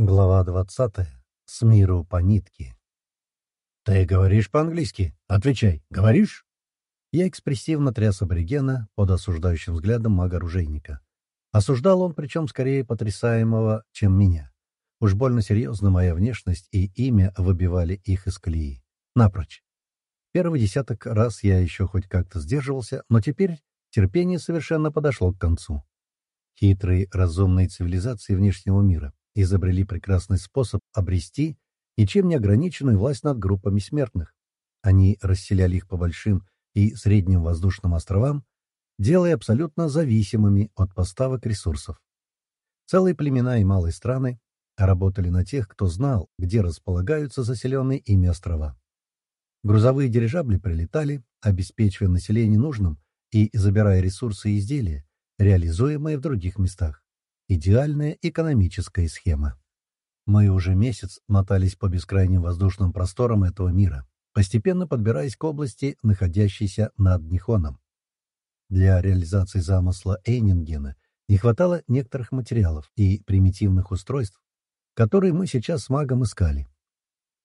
Глава двадцатая. С миру по нитке. «Ты говоришь по-английски? Отвечай. Говоришь?» Я экспрессивно тряс аборигена под осуждающим взглядом мага-оружейника. Осуждал он, причем скорее потрясаемого, чем меня. Уж больно серьезно моя внешность и имя выбивали их из колеи. Напрочь. Первый десяток раз я еще хоть как-то сдерживался, но теперь терпение совершенно подошло к концу. Хитрые разумные цивилизации внешнего мира изобрели прекрасный способ обрести ничем не ограниченную власть над группами смертных. Они расселяли их по большим и средним воздушным островам, делая абсолютно зависимыми от поставок ресурсов. Целые племена и малые страны работали на тех, кто знал, где располагаются заселенные ими острова. Грузовые дирижабли прилетали, обеспечивая население нужным и забирая ресурсы и изделия, реализуемые в других местах. Идеальная экономическая схема. Мы уже месяц мотались по бескрайним воздушным просторам этого мира, постепенно подбираясь к области, находящейся над Нихоном. Для реализации замысла Эйнингена не хватало некоторых материалов и примитивных устройств, которые мы сейчас с магом искали.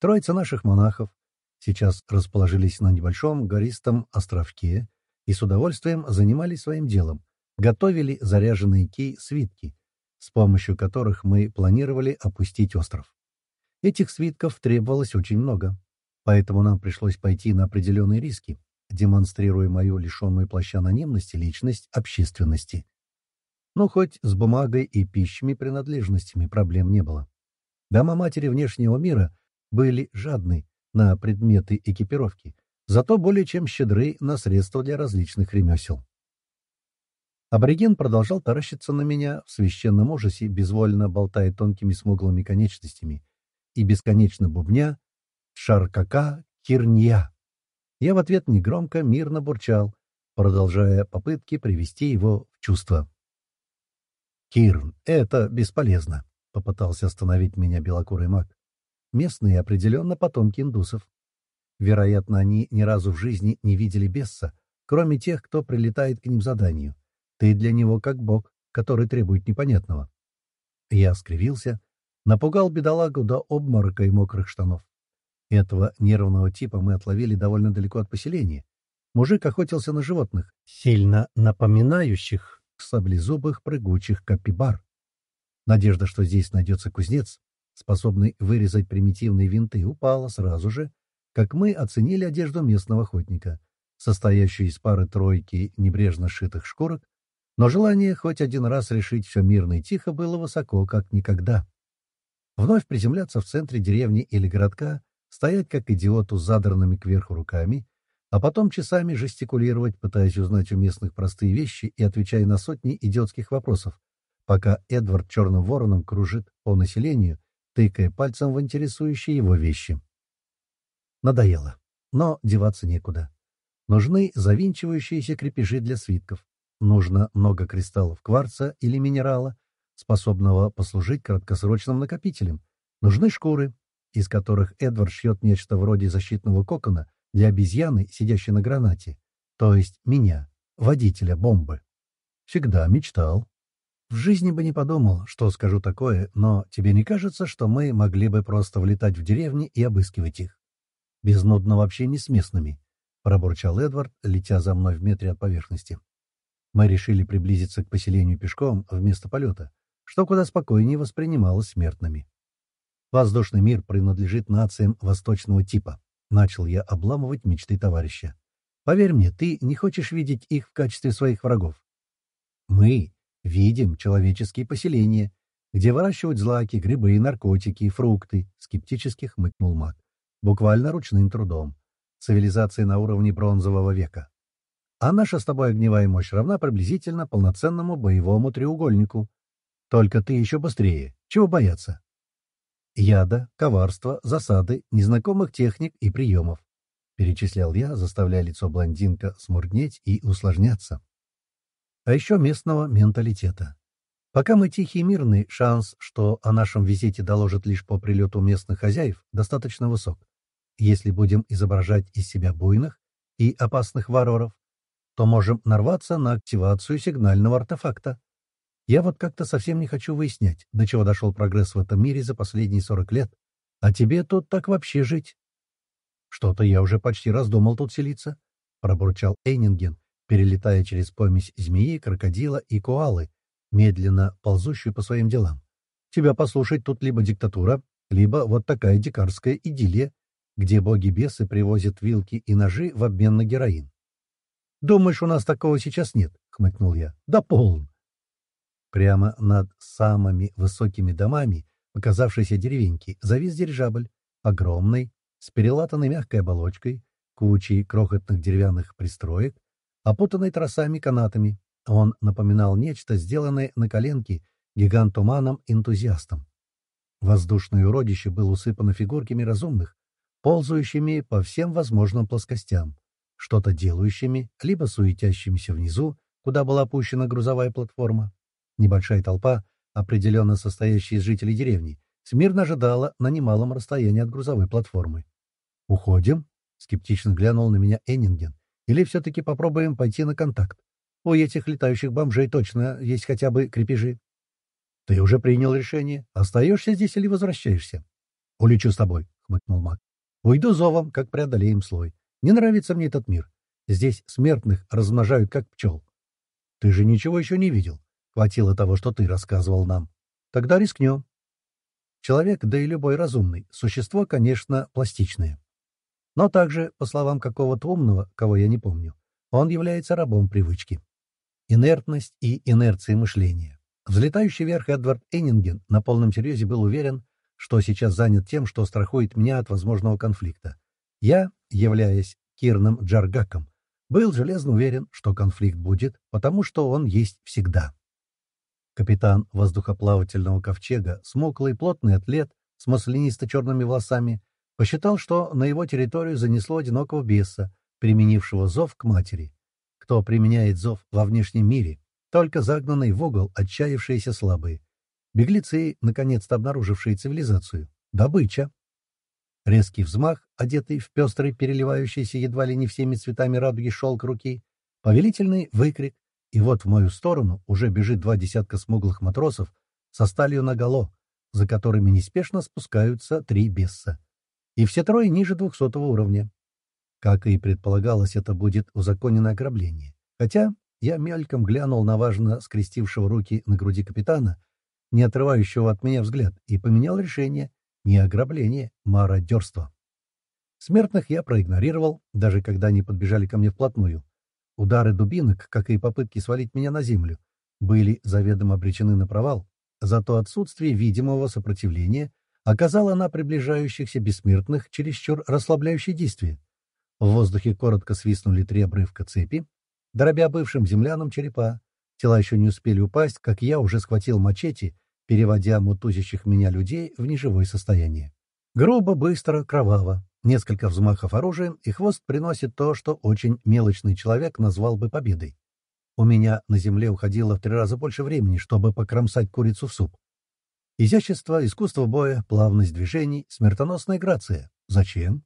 Троица наших монахов сейчас расположились на небольшом гористом островке и с удовольствием занимались своим делом, готовили заряженные кей-свитки, с помощью которых мы планировали опустить остров. Этих свитков требовалось очень много, поэтому нам пришлось пойти на определенные риски, демонстрируя мою лишенную плаща анонимности личность общественности. Но хоть с бумагой и пищими принадлежностями проблем не было. Дома матери внешнего мира были жадны на предметы экипировки, зато более чем щедры на средства для различных ремесел. Абориген продолжал таращиться на меня в священном ужасе, безвольно болтая тонкими смуглыми конечностями и бесконечно бубня «Шаркака херня». Я в ответ негромко, мирно бурчал, продолжая попытки привести его в чувство. «Кирн, это бесполезно», — попытался остановить меня белокурый маг. «Местные определенно потомки индусов. Вероятно, они ни разу в жизни не видели бесса, кроме тех, кто прилетает к ним заданию. Ты для него как бог, который требует непонятного. Я скривился, напугал бедолагу до обморока и мокрых штанов. Этого нервного типа мы отловили довольно далеко от поселения. Мужик охотился на животных, сильно напоминающих саблезубых прыгучих капибар. Надежда, что здесь найдется кузнец, способный вырезать примитивные винты, упала сразу же, как мы оценили одежду местного охотника, состоящую из пары-тройки небрежно сшитых шкурок но желание хоть один раз решить все мирно и тихо было высоко, как никогда. Вновь приземляться в центре деревни или городка, стоять как идиоту с задранными кверху руками, а потом часами жестикулировать, пытаясь узнать у местных простые вещи и отвечая на сотни идиотских вопросов, пока Эдвард черным вороном кружит по населению, тыкая пальцем в интересующие его вещи. Надоело. Но деваться некуда. Нужны завинчивающиеся крепежи для свитков. Нужно много кристаллов кварца или минерала, способного послужить краткосрочным накопителем. Нужны шкуры, из которых Эдвард шьет нечто вроде защитного кокона для обезьяны, сидящей на гранате, то есть меня, водителя бомбы. Всегда мечтал. В жизни бы не подумал, что скажу такое, но тебе не кажется, что мы могли бы просто влетать в деревни и обыскивать их? Без нудного общения с местными, — пробурчал Эдвард, летя за мной в метре от поверхности. Мы решили приблизиться к поселению пешком вместо полета, что куда спокойнее воспринималось смертными. Воздушный мир принадлежит нациям восточного типа. Начал я обламывать мечты товарища. Поверь мне, ты не хочешь видеть их в качестве своих врагов. Мы видим человеческие поселения, где выращивают злаки, грибы, наркотики, фрукты, скептически хмыкнул маг. Буквально ручным трудом. Цивилизация на уровне бронзового века а наша с тобой огневая мощь равна приблизительно полноценному боевому треугольнику. Только ты еще быстрее. Чего бояться? Яда, коварства, засады, незнакомых техник и приемов. Перечислял я, заставляя лицо блондинка смурнеть и усложняться. А еще местного менталитета. Пока мы тихие и мирные, шанс, что о нашем визите доложат лишь по прилету местных хозяев, достаточно высок. Если будем изображать из себя буйных и опасных варваров, то можем нарваться на активацию сигнального артефакта. Я вот как-то совсем не хочу выяснять, до чего дошел прогресс в этом мире за последние сорок лет, а тебе тут так вообще жить. Что-то я уже почти раздумал тут селиться, — пробурчал Эйнинген, перелетая через помесь змеи, крокодила и коалы, медленно ползущую по своим делам. Тебя послушать тут либо диктатура, либо вот такая дикарская идиллия, где боги-бесы привозят вилки и ножи в обмен на героин. «Думаешь, у нас такого сейчас нет?» — хмыкнул я. «Да полн!» Прямо над самыми высокими домами показавшейся деревеньки завис дирижабль, огромный, с перелатанной мягкой оболочкой, кучей крохотных деревянных пристроек, опутанной тросами канатами. Он напоминал нечто, сделанное на коленке гигантоманом-энтузиастом. Воздушное уродище было усыпано фигурками разумных, ползающими по всем возможным плоскостям, что-то делающими, либо суетящимися внизу, куда была опущена грузовая платформа. Небольшая толпа, определенно состоящая из жителей деревни, смирно ожидала на немалом расстоянии от грузовой платформы. «Уходим?» — скептично глянул на меня Эннинген. «Или все-таки попробуем пойти на контакт? У этих летающих бомжей точно есть хотя бы крепежи». «Ты уже принял решение. Остаешься здесь или возвращаешься?» «Улечу с тобой», — хмыкнул маг. «Уйду зовом, как преодолеем слой. Не нравится мне этот мир. Здесь смертных размножают, как пчел. Ты же ничего еще не видел. Хватило того, что ты рассказывал нам. Тогда рискнем. Человек, да и любой разумный, существо, конечно, пластичное. Но также, по словам какого-то умного, кого я не помню, он является рабом привычки. Инертность и инерция мышления. Взлетающий вверх Эдвард Эннинген на полном серьезе был уверен, что сейчас занят тем, что страхует меня от возможного конфликта. Я, являясь Кирном Джаргаком, был железно уверен, что конфликт будет, потому что он есть всегда. Капитан воздухоплавательного ковчега, смуклый плотный атлет с маслянисто-черными волосами, посчитал, что на его территорию занесло одинокого беса, применившего зов к матери. Кто применяет зов во внешнем мире? Только загнанный в угол отчаявшиеся слабые. Беглецы, наконец-то обнаружившие цивилизацию. Добыча. Резкий взмах, одетый в пестрый, переливающийся едва ли не всеми цветами радуги шелк руки, повелительный выкрик, и вот в мою сторону уже бежит два десятка смуглых матросов со сталью наголо, за которыми неспешно спускаются три бесса. И все трое ниже двухсотого уровня. Как и предполагалось, это будет узаконенное ограбление. Хотя я мельком глянул на важно скрестившего руки на груди капитана, не отрывающего от меня взгляд, и поменял решение — не ограбление, мародерство. Смертных я проигнорировал, даже когда они подбежали ко мне вплотную. Удары дубинок, как и попытки свалить меня на землю, были заведомо обречены на провал, зато отсутствие видимого сопротивления оказало на приближающихся бессмертных чересчур расслабляющее действие. В воздухе коротко свистнули три обрывка цепи, дробя бывшим землянам черепа. Тела еще не успели упасть, как я уже схватил мачете переводя мутузящих меня людей в неживое состояние. Грубо, быстро, кроваво. Несколько взмахов оружием, и хвост приносит то, что очень мелочный человек назвал бы победой. У меня на земле уходило в три раза больше времени, чтобы покромсать курицу в суп. Изящество, искусство боя, плавность движений, смертоносная грация. Зачем?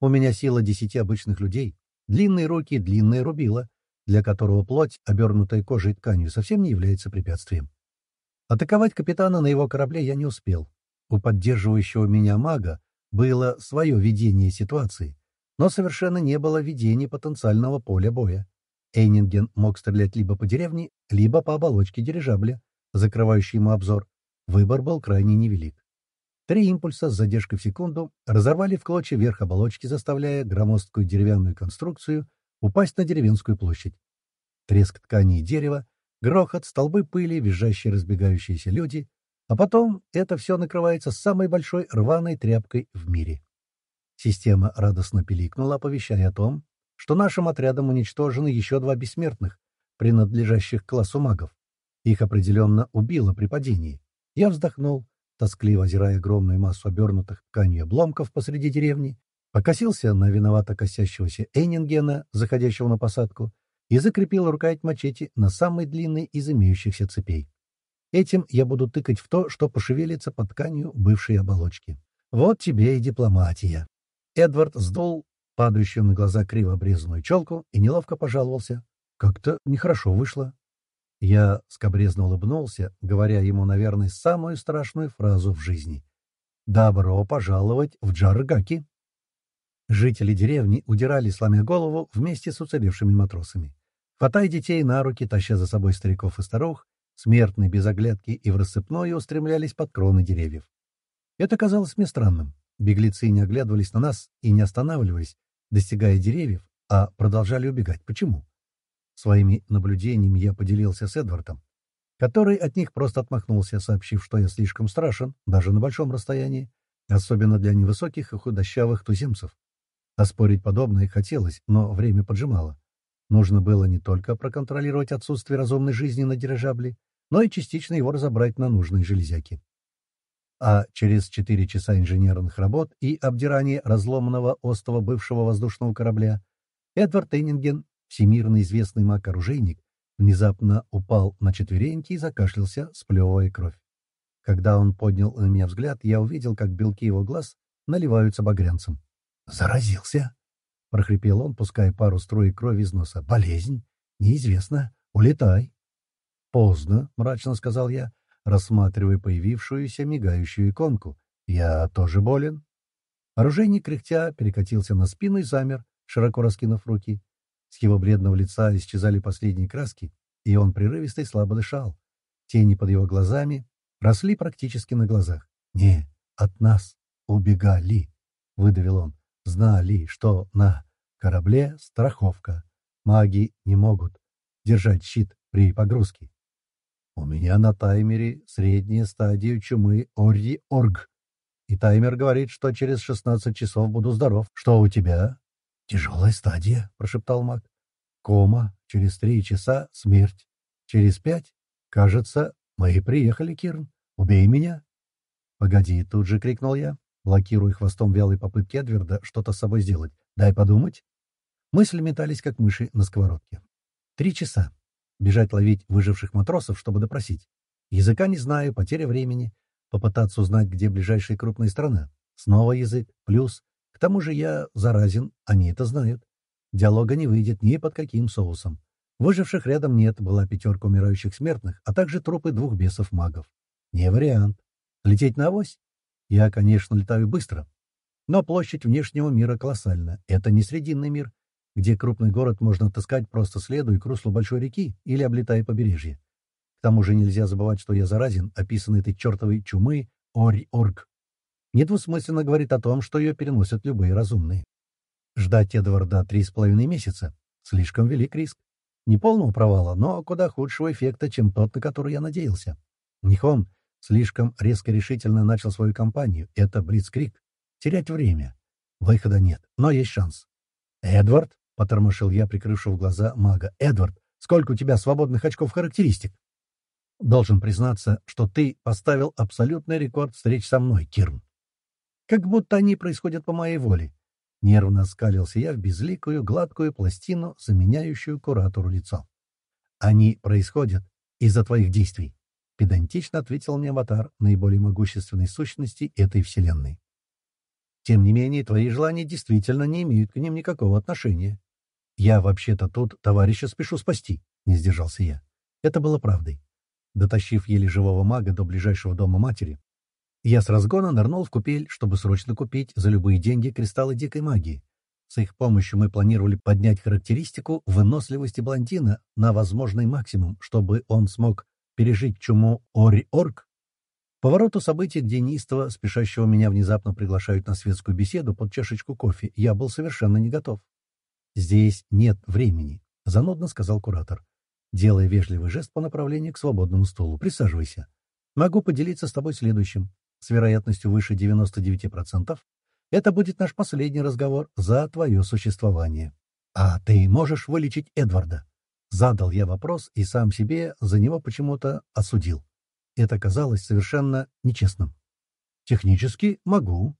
У меня сила десяти обычных людей, длинные руки, длинное рубило, для которого плоть, обернутая кожей и тканью, совсем не является препятствием. Атаковать капитана на его корабле я не успел. У поддерживающего меня мага было свое видение ситуации, но совершенно не было видения потенциального поля боя. Эйнинген мог стрелять либо по деревне, либо по оболочке дирижабля, закрывающей ему обзор. Выбор был крайне невелик. Три импульса с задержкой в секунду разорвали в клочья верх оболочки, заставляя громоздкую деревянную конструкцию упасть на деревенскую площадь. Треск ткани и дерева грохот, столбы пыли, визжащие разбегающиеся люди, а потом это все накрывается самой большой рваной тряпкой в мире. Система радостно пиликнула, оповещая о том, что нашим отрядом уничтожены еще два бессмертных, принадлежащих к классу магов. Их определенно убило при падении. Я вздохнул, тоскливо озирая огромную массу обернутых тканью обломков посреди деревни, покосился на виновато косящегося Эйнингена, заходящего на посадку, и закрепил рукоять мачете на самой длинной из имеющихся цепей. Этим я буду тыкать в то, что пошевелится под тканью бывшей оболочки. Вот тебе и дипломатия. Эдвард сдул падающую на глаза криво обрезанную челку и неловко пожаловался. Как-то нехорошо вышло. Я скобрезно улыбнулся, говоря ему, наверное, самую страшную фразу в жизни. «Добро пожаловать в Джаргаки!» Жители деревни удирали, сломя голову, вместе с уцелевшими матросами. Хватая детей на руки, таща за собой стариков и старух, смертные без оглядки и в рассыпную устремлялись под кроны деревьев. Это казалось мне странным. Беглецы не оглядывались на нас и не останавливались, достигая деревьев, а продолжали убегать. Почему? Своими наблюдениями я поделился с Эдвардом, который от них просто отмахнулся, сообщив, что я слишком страшен, даже на большом расстоянии, особенно для невысоких и худощавых туземцев. Оспорить подобное хотелось, но время поджимало. Нужно было не только проконтролировать отсутствие разумной жизни на дирижабле, но и частично его разобрать на нужные железяки а через четыре часа инженерных работ и обдирания разломанного остова бывшего воздушного корабля Эдвард Эннинген, всемирно известный маг-оружейник, внезапно упал на четвереньки и закашлялся, сплевывая кровь. Когда он поднял на меня взгляд, я увидел, как белки его глаз наливаются багрянцем. «Заразился!» — прохрипел он, пуская пару струй крови из носа. «Болезнь? Неизвестно. Улетай!» «Поздно», — мрачно сказал я рассматривая появившуюся мигающую иконку. «Я тоже болен?» Оружейник, кряхтя, перекатился на спину и замер, широко раскинув руки. С его бледного лица исчезали последние краски, и он прерывисто и слабо дышал. Тени под его глазами росли практически на глазах. «Не, от нас убегали», — выдавил он. «Знали, что на корабле страховка. Маги не могут держать щит при погрузке. У меня на таймере средняя стадия чумы Орри-Орг. И таймер говорит, что через 16 часов буду здоров. Что у тебя? Тяжелая стадия, прошептал маг. Кома. Через три часа смерть. Через пять, кажется, мы и приехали, Кирн. Убей меня. Погоди, тут же крикнул я, блокируя хвостом вялой попытки Эдверда что-то с собой сделать. Дай подумать. Мысли метались, как мыши на сковородке. Три часа. Бежать ловить выживших матросов, чтобы допросить. Языка не знаю, потеря времени. Попытаться узнать, где ближайшая крупная страна. Снова язык. Плюс. К тому же я заразен, они это знают. Диалога не выйдет ни под каким соусом. Выживших рядом нет, была пятерка умирающих смертных, а также трупы двух бесов-магов. Не вариант. Лететь на авось? Я, конечно, летаю быстро. Но площадь внешнего мира колоссальна. Это не срединный мир, где крупный город можно отыскать просто следуя к руслу большой реки или облетая побережье. К тому же нельзя забывать, что я заразен, описанный этой чертовой чумы Ори-Орг. Недвусмысленно говорит о том, что ее переносят любые разумные. Ждать Эдварда три с половиной месяца — слишком велик риск. Не полного провала, но куда худшего эффекта, чем тот, на который я надеялся. Нихон слишком резко решительно начал свою кампанию. Это Блицкрик. Терять время. Выхода нет, но есть шанс. «Эдвард?» — потормошил я, прикрывшего глаза мага. «Эдвард, сколько у тебя свободных очков характеристик?» «Должен признаться, что ты поставил абсолютный рекорд встреч со мной, Кирн. Как будто они происходят по моей воле». Нервно скалился я в безликую, гладкую пластину, заменяющую куратору лицо. «Они происходят из-за твоих действий», — педантично ответил мне аватар наиболее могущественной сущности этой вселенной. «Тем не менее, твои желания действительно не имеют к ним никакого отношения. «Я вообще-то тут товарища спешу спасти», — не сдержался я. Это было правдой. Дотащив еле живого мага до ближайшего дома матери, я с разгона нырнул в купель, чтобы срочно купить за любые деньги кристаллы дикой магии. С их помощью мы планировали поднять характеристику выносливости блондина на возможный максимум, чтобы он смог пережить чуму Ори-Орг. Повороту событий, где неистово, спешащего меня внезапно приглашают на светскую беседу под чашечку кофе, я был совершенно не готов. «Здесь нет времени», — занудно сказал куратор, делая вежливый жест по направлению к свободному стулу. «Присаживайся. Могу поделиться с тобой следующим. С вероятностью выше 99% это будет наш последний разговор за твое существование. А ты можешь вылечить Эдварда?» Задал я вопрос и сам себе за него почему-то осудил. Это казалось совершенно нечестным. «Технически могу».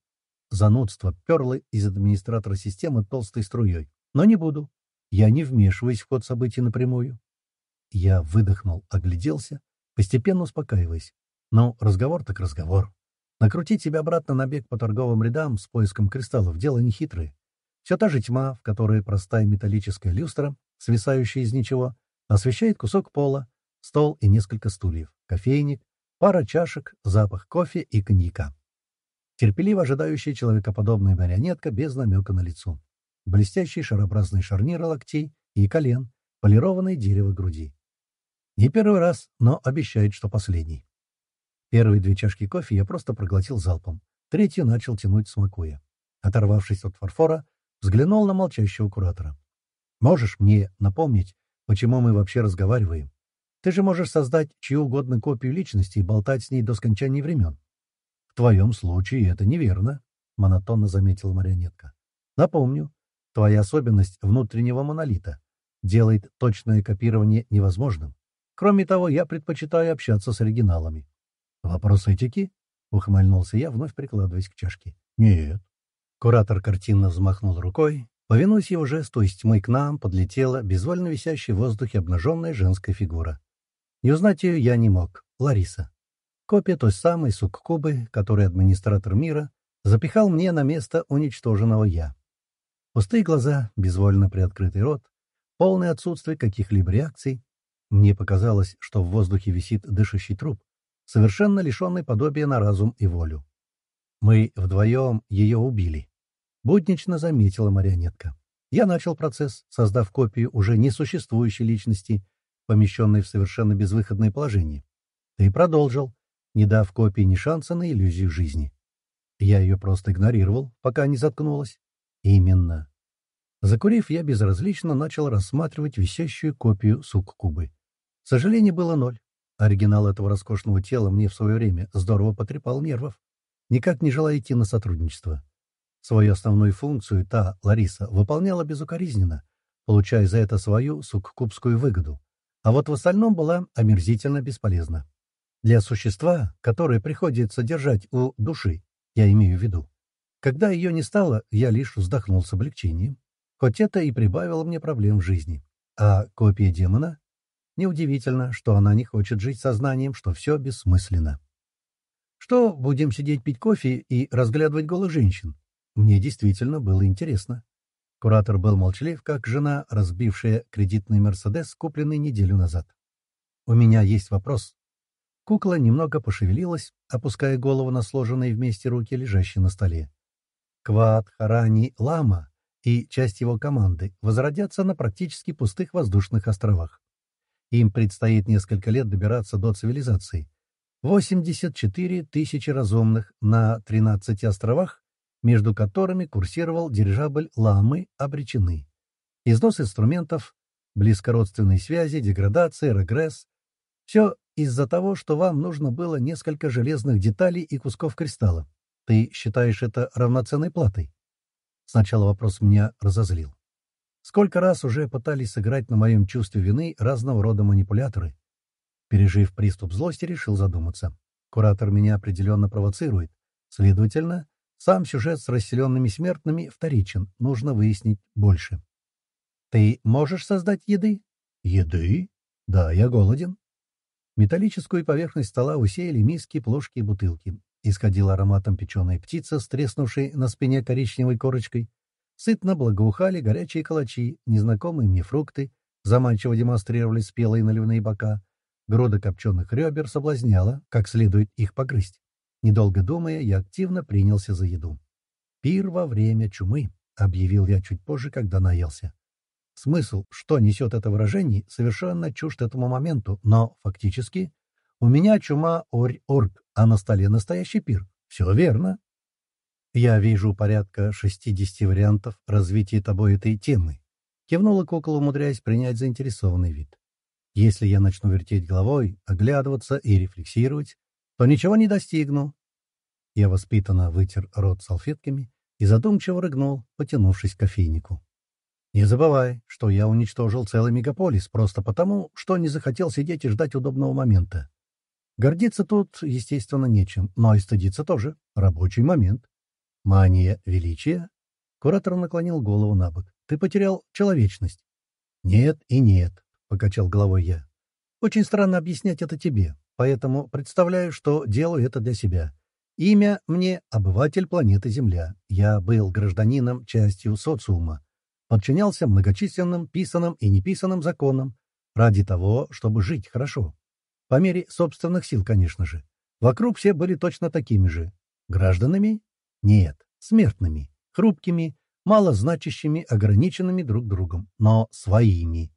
Занудство перло из администратора системы толстой струей. Но не буду. Я не вмешиваюсь в ход событий напрямую. Я выдохнул, огляделся, постепенно успокаиваясь. Ну, разговор так разговор. Накрутить себя обратно на бег по торговым рядам с поиском кристаллов — дело нехитрое. Все та же тьма, в которой простая металлическая люстра, свисающая из ничего, освещает кусок пола, стол и несколько стульев, кофейник, пара чашек, запах кофе и коньяка. Терпеливо ожидающая человекоподобная марионетка без намека на лицо. Блестящие шарообразные шарниры локтей и колен, полированное дерево груди. Не первый раз, но обещает, что последний. Первые две чашки кофе я просто проглотил залпом. Третью начал тянуть, смакуя. Оторвавшись от фарфора, взглянул на молчащего куратора. «Можешь мне напомнить, почему мы вообще разговариваем? Ты же можешь создать чью угодно копию личности и болтать с ней до скончания времен». «В твоем случае это неверно», — монотонно заметила марионетка. «Напомню, твоя особенность внутреннего монолита делает точное копирование невозможным. Кроме того, я предпочитаю общаться с оригиналами». «Вопрос этики?» — ухмыльнулся я, вновь прикладываясь к чашке. «Нет». Куратор картинно взмахнул рукой. Повинуясь его жесту, из тьмы к нам подлетела безвольно висящая в воздухе обнаженная женская фигура. Не узнать ее я не мог. Лариса. Копия той самой суккубы, которую администратор мира запихал мне на место уничтоженного я. Пустые глаза, безвольно приоткрытый рот, полное отсутствие каких-либо реакций. Мне показалось, что в воздухе висит дышащий труп, совершенно лишенный подобия на разум и волю. Мы вдвоем ее убили. Буднично заметила марионетка. Я начал процесс, создав копию уже несуществующей личности, помещенной в совершенно безвыходное положение. Ты продолжил, не дав копии ни шанса на иллюзию жизни. Я ее просто игнорировал, пока не заткнулась. Именно. Закурив, я безразлично начал рассматривать висящую копию суккубы. Сожалений было ноль. Оригинал этого роскошного тела мне в свое время здорово потрепал нервов, никак не желая идти на сотрудничество. Свою основную функцию та, Лариса, выполняла безукоризненно, получая за это свою суккубскую выгоду. А вот в остальном была омерзительно бесполезна. Для существа, которое приходится держать у души, я имею в виду. Когда ее не стало, я лишь вздохнул с облегчением, хоть это и прибавило мне проблем в жизни. А копия демона? Неудивительно, что она не хочет жить сознанием, что все бессмысленно. Что, будем сидеть пить кофе и разглядывать голых женщин? Мне действительно было интересно. Куратор был молчалив, как жена, разбившая кредитный «Мерседес», купленный неделю назад. «У меня есть вопрос». Кукла немного пошевелилась, опуская голову на сложенные вместе руки, лежащие на столе. Квад, Харани, Лама и часть его команды возродятся на практически пустых воздушных островах. Им предстоит несколько лет добираться до цивилизации. 84 тысячи разумных на 13 островах между которыми курсировал дирижабль «Ламы», обречены. Износ инструментов, близкородственные связи, деградация, регресс. Все из-за того, что вам нужно было несколько железных деталей и кусков кристалла. Ты считаешь это равноценной платой? Сначала вопрос меня разозлил. Сколько раз уже пытались сыграть на моем чувстве вины разного рода манипуляторы? Пережив приступ злости, решил задуматься. Куратор меня определенно провоцирует. Следовательно, сам сюжет с расселенными смертными вторичен, нужно выяснить больше. «Ты можешь создать еды?» «Еды? Да, я голоден». Металлическую поверхность стола усеяли миски, плошки и бутылки. Исходила ароматом печеная птица, стреснувшей на спине коричневой корочкой. Сытно благоухали горячие калачи, незнакомые мне фрукты, заманчиво демонстрировали спелые наливные бока. Груда копченых ребер соблазняла, как следует их погрызть. Недолго думая, я активно принялся за еду. «Пир во время чумы», — объявил я чуть позже, когда наелся. Смысл, что несет это выражение, совершенно чужд этому моменту, но, фактически, у меня чума орь-орг, а на столе настоящий пир. Все верно. Я вижу порядка 60 вариантов развития тобой этой темы. Кивнула кукла, умудряясь принять заинтересованный вид. Если я начну вертеть головой, оглядываться и рефлексировать, то ничего не достигну. Я воспитанно вытер рот салфетками и задумчиво рыгнул, потянувшись к кофейнику. Не забывай, что я уничтожил целый мегаполис просто потому, что не захотел сидеть и ждать удобного момента. Гордиться тут, естественно, нечем, но и стыдиться тоже. Рабочий момент. Мания величия? Куратор наклонил голову на бок. Ты потерял человечность. Нет и нет, — покачал головой я. Очень странно объяснять это тебе поэтому представляю, что делаю это для себя. Имя мне — обыватель планеты Земля. Я был гражданином, частью социума. Подчинялся многочисленным писанным и неписанным законам, Ради того, чтобы жить хорошо. По мере собственных сил, конечно же. Вокруг все были точно такими же. Гражданами? Нет, смертными, хрупкими, малозначащими, ограниченными друг другом, но своими.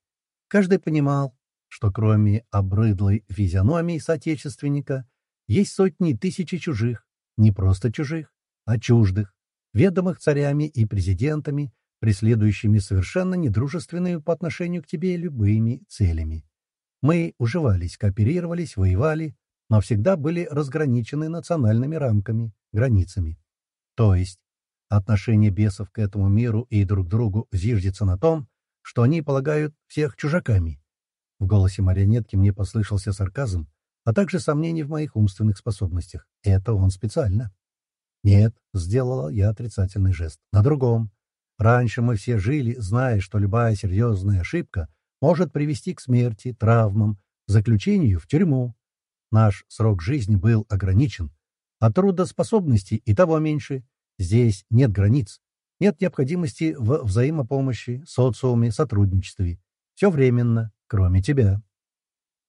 Каждый понимал, что кроме обрыдлой физиономии соотечественника есть сотни тысячи чужих, не просто чужих, а чуждых, ведомых царями и президентами, преследующими совершенно недружественными по отношению к тебе любыми целями. Мы уживались, кооперировались, воевали, но всегда были разграничены национальными рамками, границами. То есть отношение бесов к этому миру и друг другу зиждется на том, что они полагают всех чужаками, в голосе марионетки мне послышался сарказм, а также сомнение в моих умственных способностях. Это он специально. Нет, сделала я отрицательный жест. На другом. Раньше мы все жили, зная, что любая серьезная ошибка может привести к смерти, травмам, заключению в тюрьму. Наш срок жизни был ограничен, а трудоспособности и того меньше. Здесь нет границ, нет необходимости в взаимопомощи, социуме, сотрудничестве. Все временно, кроме тебя.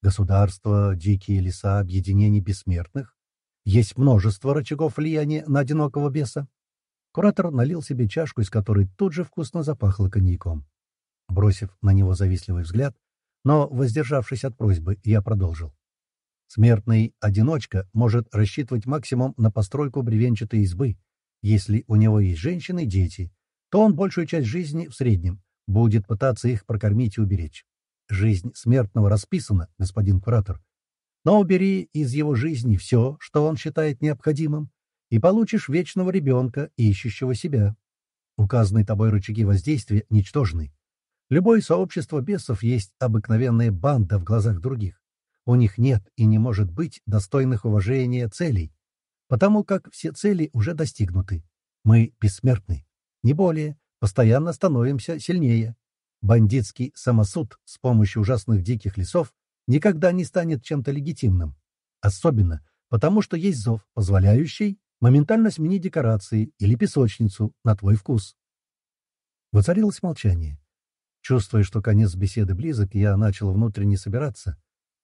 Государство, дикие леса, объединение бессмертных. Есть множество рычагов влияния на одинокого беса. Куратор налил себе чашку, из которой тут же вкусно запахло коньяком. Бросив на него завистливый взгляд, но, воздержавшись от просьбы, я продолжил. Смертный одиночка может рассчитывать максимум на постройку бревенчатой избы. Если у него есть женщины и дети, то он большую часть жизни в среднем будет пытаться их прокормить и уберечь. Жизнь смертного расписана, господин куратор. Но убери из его жизни все, что он считает необходимым, и получишь вечного ребенка, ищущего себя. Указанные тобой рычаги воздействия ничтожны. Любое сообщество бесов есть обыкновенная банда в глазах других. У них нет и не может быть достойных уважения целей, потому как все цели уже достигнуты. Мы бессмертны. Не более, постоянно становимся сильнее. Бандитский самосуд с помощью ужасных диких лесов никогда не станет чем-то легитимным. Особенно потому, что есть зов, позволяющий моментально сменить декорации или песочницу на твой вкус. Воцарилось молчание. Чувствуя, что конец беседы близок, я начал внутренне собираться.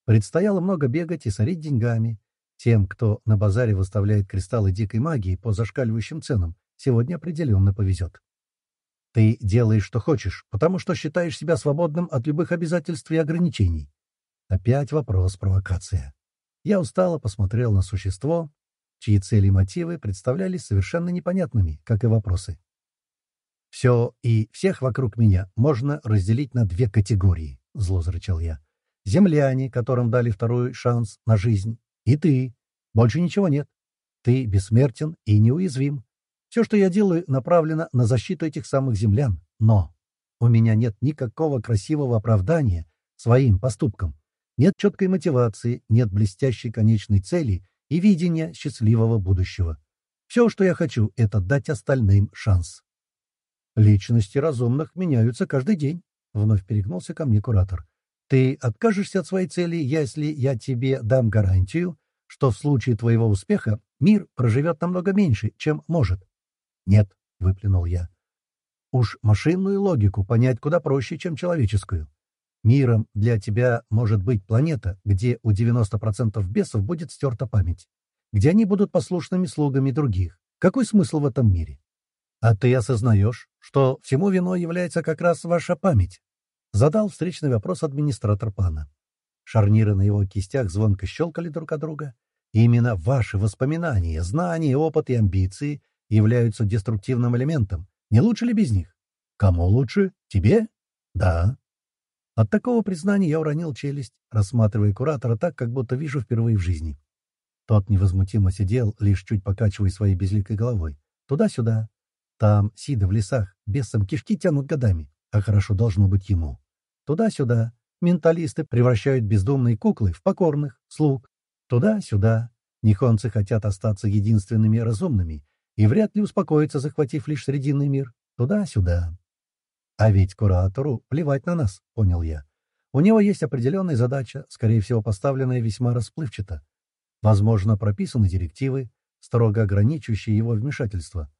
Предстояло много бегать и сорить деньгами. Тем, кто на базаре выставляет кристаллы дикой магии по зашкаливающим ценам, сегодня определенно повезет. Ты делаешь, что хочешь, потому что считаешь себя свободным от любых обязательств и ограничений. Опять вопрос-провокация. Я устало посмотрел на существо, чьи цели и мотивы представлялись совершенно непонятными, как и вопросы. «Все и всех вокруг меня можно разделить на две категории», — зло зарычал я. «Земляне, которым дали второй шанс на жизнь, и ты. Больше ничего нет. Ты бессмертен и неуязвим. Все, что я делаю, направлено на защиту этих самых землян. Но у меня нет никакого красивого оправдания своим поступкам. Нет четкой мотивации, нет блестящей конечной цели и видения счастливого будущего. Все, что я хочу, это дать остальным шанс. Личности разумных меняются каждый день. Вновь перегнулся ко мне куратор. Ты откажешься от своей цели, если я тебе дам гарантию, что в случае твоего успеха мир проживет намного меньше, чем может. «Нет», — выплюнул я. «Уж машинную логику понять куда проще, чем человеческую. Миром для тебя может быть планета, где у 90% бесов будет стерта память, где они будут послушными слугами других. Какой смысл в этом мире? А ты осознаешь, что всему виной является как раз ваша память?» Задал встречный вопрос администратор пана. Шарниры на его кистях звонко щелкали друг от друга. Именно ваши воспоминания, знания, опыт и амбиции являются деструктивным элементом. Не лучше ли без них? Кому лучше? Тебе? Да. От такого признания я уронил челюсть, рассматривая куратора так, как будто вижу впервые в жизни. Тот невозмутимо сидел, лишь чуть покачивая своей безликой головой. Туда-сюда. Там, сида в лесах, бесом кишки тянут годами, а хорошо должно быть ему. Туда-сюда. Менталисты превращают бездумные куклы в покорных, слуг. Туда-сюда. Нихонцы хотят остаться единственными разумными и вряд ли успокоится, захватив лишь Срединный мир. Туда-сюда. А ведь куратору плевать на нас, понял я. У него есть определенная задача, скорее всего, поставленная весьма расплывчато. Возможно, прописаны директивы, строго ограничивающие его вмешательство.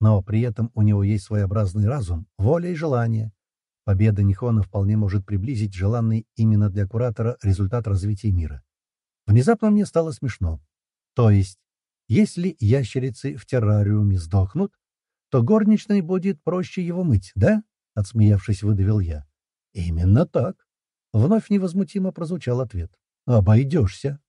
Но при этом у него есть своеобразный разум, воля и желание. Победа Нихона вполне может приблизить желанный именно для куратора результат развития мира. Внезапно мне стало смешно. То есть, если ящерицы в террариуме сдохнут, то горничной будет проще его мыть, да? Отсмеявшись, выдавил я. Именно так. Вновь невозмутимо прозвучал ответ. Обойдешься.